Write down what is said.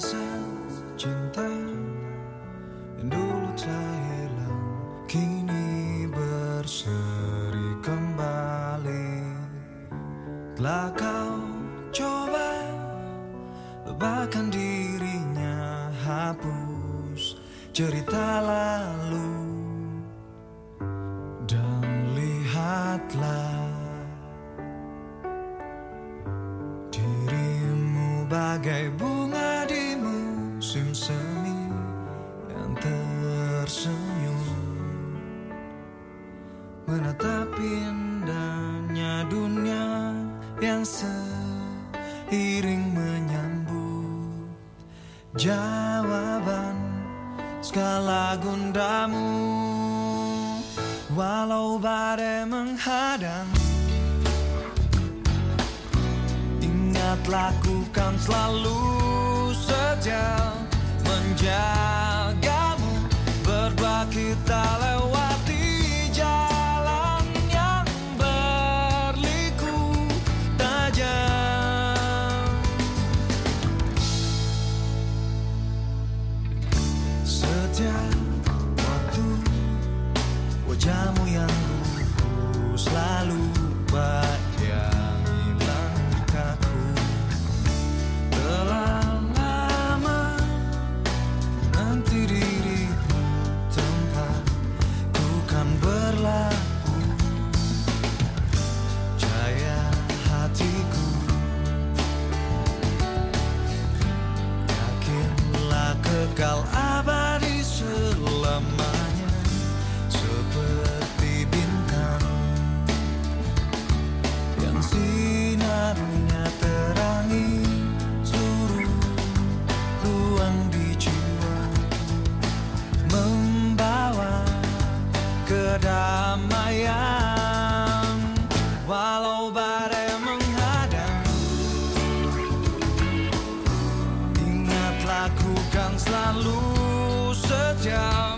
rasa cinta yang dulu telah hilang kini berseri kembali. Telah kau coba lupakan dirinya hapus cerita lalu dan lihatlah dirimu bagai bunga tersenyum. Menatap indahnya dunia yang seiring menyambut jawaban segala gundamu. Walau badai menghadang ingat lakukan selalu saja menjagamu kedamaian walau badai menghadang. Ingat lakukan selalu setia